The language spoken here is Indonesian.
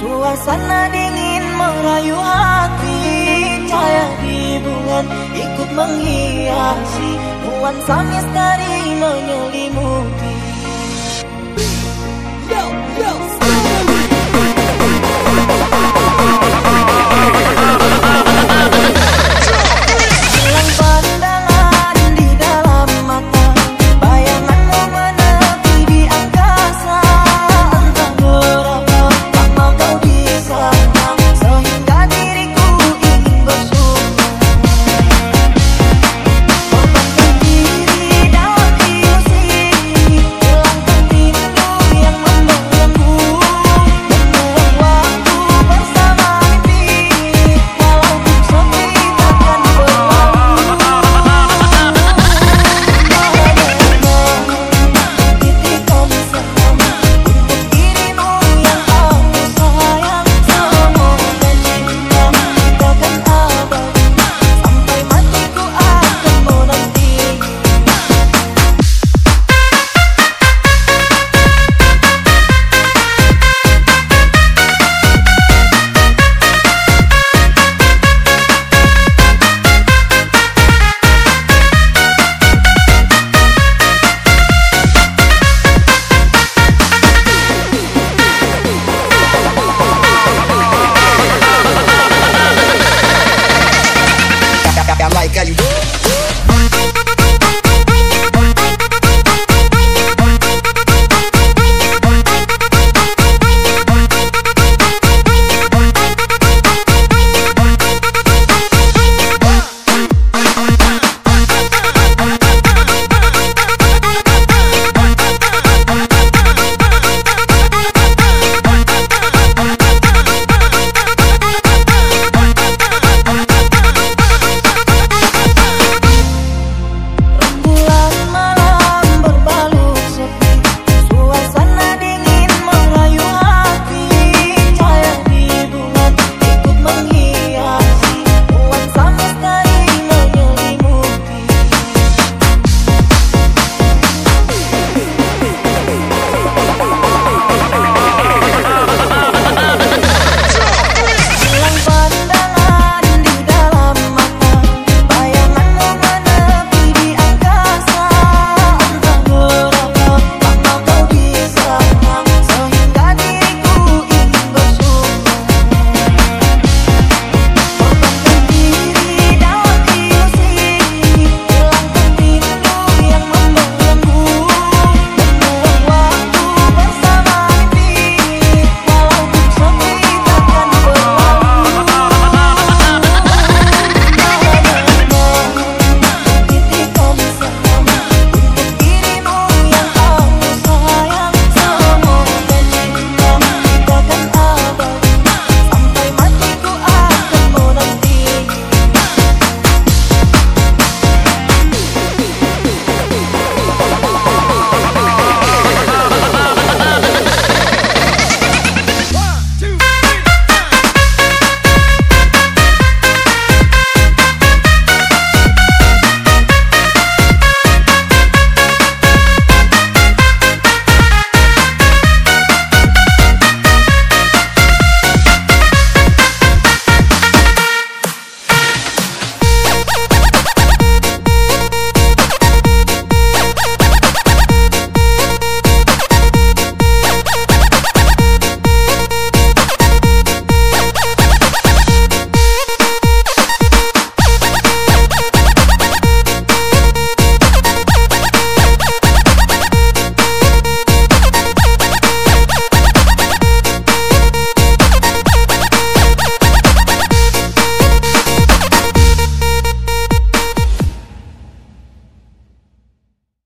Suasana dingin merayu hati cahaya di bulan ikut menghiasi nuansa misteri menyelimuti. I like how you.